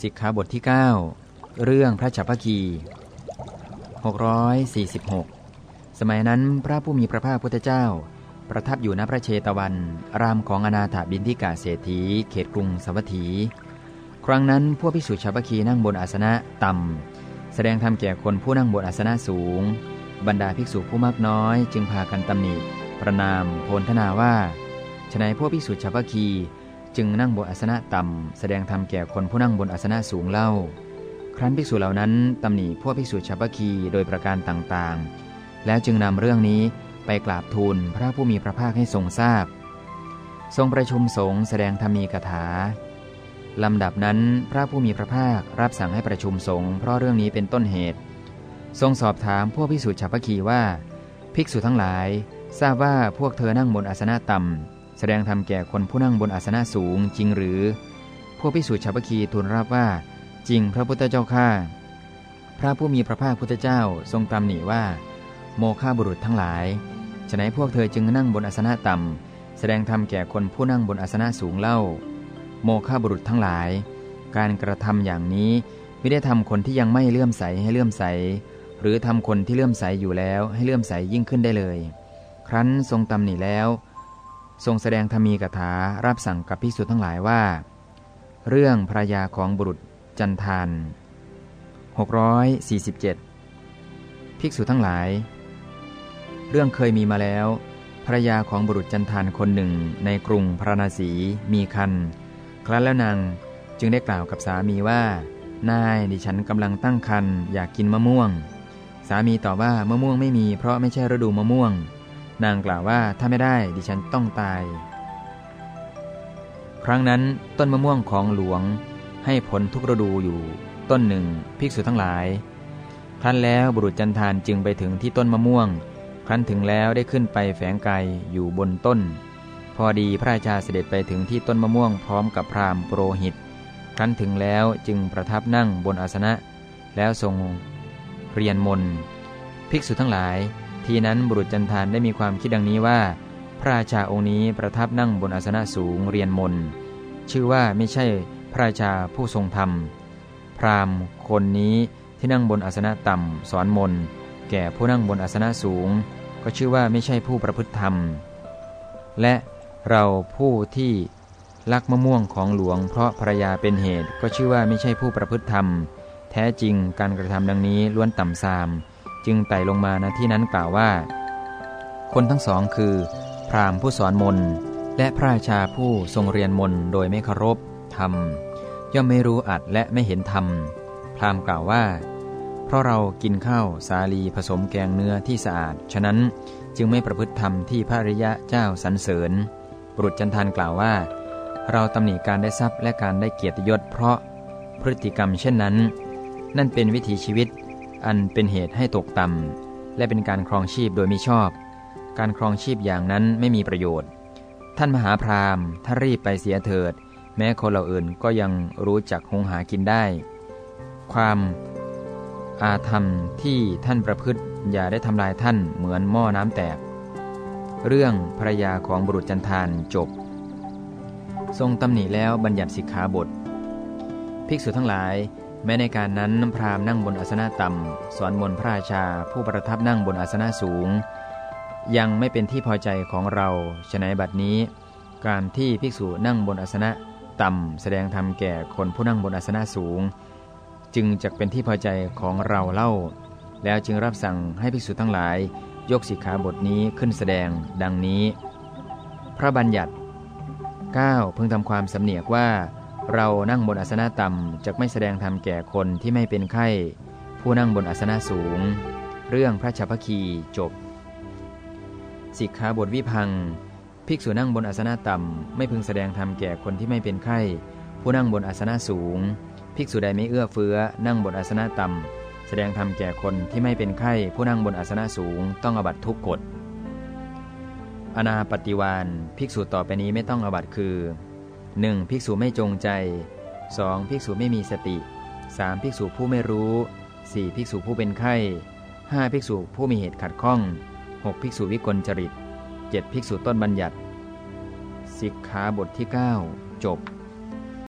สิกขาบทที่ 9 เรื่องพระฉัพพคี 646 สมัยนั้นพระผู้มีพระภาคพุทธเจ้า ประทับอยู่ณพระเชตวัน รามของอนาถบินทิกาเศรษฐี เขตกรุงสวัสถี ครั้งนั้นพวกพิสุฉัพพคีนั่งบนอาสนะต่ำ แสดงธรรมแก่คนผู้นั่งบนอาสนะสูง บรรดาภิกษุผู้มากน้อย จึงพากันตำหนิ ประนาม โพลธนาว่าฉนัยพวกพิสุฉัพพคี จึงนั่งบนอาสนะต่ำแสดงธรรมแก่คนผู้นั่งบนอาสนะสูงเล่า ครั้นภิกษุเหล่านั้นตำหนิพวกภิกษุชาวพคีโดยประการต่างๆ แล้วจึงนำเรื่องนี้ไปกราบทูลพระผู้มีพระภาคให้ทรงทราบ ทรงประชุมสงฆ์แสดงธรรมีกถาลำดับนั้นพระผู้มีพระภาครับสั่งให้ประชุมสงฆ์เพราะเรื่องนี้เป็นต้นเหตุ ทรงสอบถามพวกภิกษุชาวพคีว่า ภิกษุทั้งหลาย ทราบว่าพวกเธอนั่งบนอาสนะต่ำ แสดงธรรมแก่คนผู้นั่งบนอาสนะสูงจริงหรือ พวกพิสุชาวพคีทูลรับว่า จริงพระพุทธเจ้าข้าพระผู้มีพระภาคพุทธเจ้าทรงตำหนิว่า โมฆะบุรุษทั้งหลายฉะนั้นพวกเธอจึงนั่งบนอาสนะต่ำแสดงธรรมแก่คนผู้นั่งบนอาสนะสูงเล่า โมฆะบุรุษทั้งหลาย การกระทำอย่างนี้ไม่ได้ทำคนที่ยังไม่เลื่อมใสให้เลื่อมใส หรือทำคนที่เลื่อมใสอยู่แล้วให้เลื่อมใสยิ่งขึ้นได้เลย ครั้นทรงตำหนิแล้ว ทรงแสดงธรรมีกถารับสั่งกับภิกษุทั้งหลายว่า เรื่องภรยาของบุรุษจันทาน647 ภิกษุทั้งหลาย เรื่องเคยมีมาแล้วภรยาของบุรุษจันทานคนหนึ่งในกรุงพระนศีมีคันครั้นแล้วนางจึงได้กล่าวกับสามีว่า นายดิฉันกำลังตั้งคันอยากกินมะม่วง สามีตอบว่ามะม่วงไม่มีเพราะไม่ใช่ฤดูมะม่วง นางกล่าวว่าถ้าไม่ได้ดิฉันต้องตาย ครั้งนั้นต้นมะม่วงของหลวงให้ผลทุกฤดูอยู่ ต้นหนึ่งภิกษุทั้งหลาย ครั้นแล้วบุรุษจันทานจึงไปถึงที่ต้นมะม่วง ครั้นถึงแล้วได้ขึ้นไปแฝงกายอยู่บนต้น พอดีพระราชาเสด็จไปถึงที่ต้นมะม่วงพร้อมกับพราหมณ์โปรหิต ครั้นถึงแล้วจึงประทับนั่งบนอาสนะ แล้วทรงเรียนมนภิกษุทั้งหลาย ทีนั้นบุรุษจันทานได้มีความคิดดังนี้ว่า พระราชาองค์นี้ประทับนั่งบนอาสนะสูงเรียนมน ชื่อว่าไม่ใช่พระราชาผู้ทรงธรรม พราหมณ์คนนี้ที่นั่งบนอาสนะต่ำสอนมน แก่ผู้นั่งบนอาสนะสูง ก็ชื่อว่าไม่ใช่ผู้ประพฤติธรรม และเราผู้ที่ลักมะม่วงของหลวง เพราะภรรยาเป็นเหตุก็ชื่อว่าไม่ใช่ผู้ประพฤติธรรม แท้จริงการกระทำดังนี้ล้วนต่ำทราม จึงไต่ลงมาณที่นั้นกล่าวว่า คนทั้งสองคือ พราหมณ์ผู้สอนมนและพระราชาผู้ทรงเรียนมนโดยไม่เคารพธรรม ย่อมไม่รู้อัดและไม่เห็นธรรม พราหมณ์กล่าวว่า เพราะเรากินข้าวสาลีผสมแกงเนื้อที่สะอาด ฉะนั้นจึงไม่ประพฤติธรรมที่พระริยะเจ้าสรรเสริญ บุรุษจันทานกล่าวว่า เราตำหนิการได้ทรัพย์และการได้เกียรติยศเพราะพฤติกรรมเช่นนั้น นั่นเป็นวิถีชีวิต อันเป็นเหตุให้ตกต่ำและเป็นการครองชีพโดยมิชอบ การครองชีพอย่างนั้นไม่มีประโยชน์ ท่านมหาพราหมณ์ถ้ารีบไปเสียเถิด แม้คนเหล่าอื่นก็ยังรู้จักหงหากินได้ ความอาธรรมที่ท่านประพฤติอย่าได้ทำลายท่านเหมือนหม้อน้ำแตก เรื่องภรยาของบุรุษจันทานจบ ทรงตำหนิแล้วบัญญัติสิกขาบท ภิกษุทั้งหลาย แม้ในการนั้นพราหมณ์นั่งบนอาสนะต่ำ สอนมนพระราชาผู้ประทับนั่งบนอาสนะสูง ยังไม่เป็นที่พอใจของเราฉนัยบัดนี้ การที่ภิกษุนั่งบนอาสนะต่ำ แสดงธรรมแก่คนผู้นั่งบนอาสนะสูง จึงจะเป็นที่พอใจของเราเล่า แล้วจึงรับสั่งให้ภิกษุทั้งหลาย ยกสิกขาบทนี้ขึ้นแสดง ดังนี้ พระบัญญัติ 9 เพิ่งทำความสำเนียกว่า เรานั่งบนอาสนะต่ำจะไม่แสดงธรรมแก่คนที่ไม่เป็นไข้ ผู้นั่งบนอาสนะสูง เรื่องพระชัพคีจบ สิกขาบทวิพัง ภิกษุนั่งบนอาสนะต่ำไม่พึงแสดงธรรมแก่คนที่ไม่เป็นไข้ ผู้นั่งบนอาสนะสูง ภิกษุใดไม่เอื้อเฟื้อ นั่งบนอาสนะต่ำแสดงธรรมแก่คนที่ไม่เป็นไข้ ผู้นั่งบนอาสนะสูง ต้องอบัตทุกกฎอนาปฏิวานภิกษุต่อไปนี้ไม่ต้องอบัตคือ 1. ภิกษุไม่จงใจ 2. ภิกษุไม่มีสติ 3. ภิกษุผู้ไม่รู้ 4. ภิกษุผู้เป็นไข้ 5. ภิกษุผู้มีเหตุขัดข้อง 6. ภิกษุวิกลจริต 7. ภิกษุต้นบัญญัติสิกขาบทที่ 9 จบ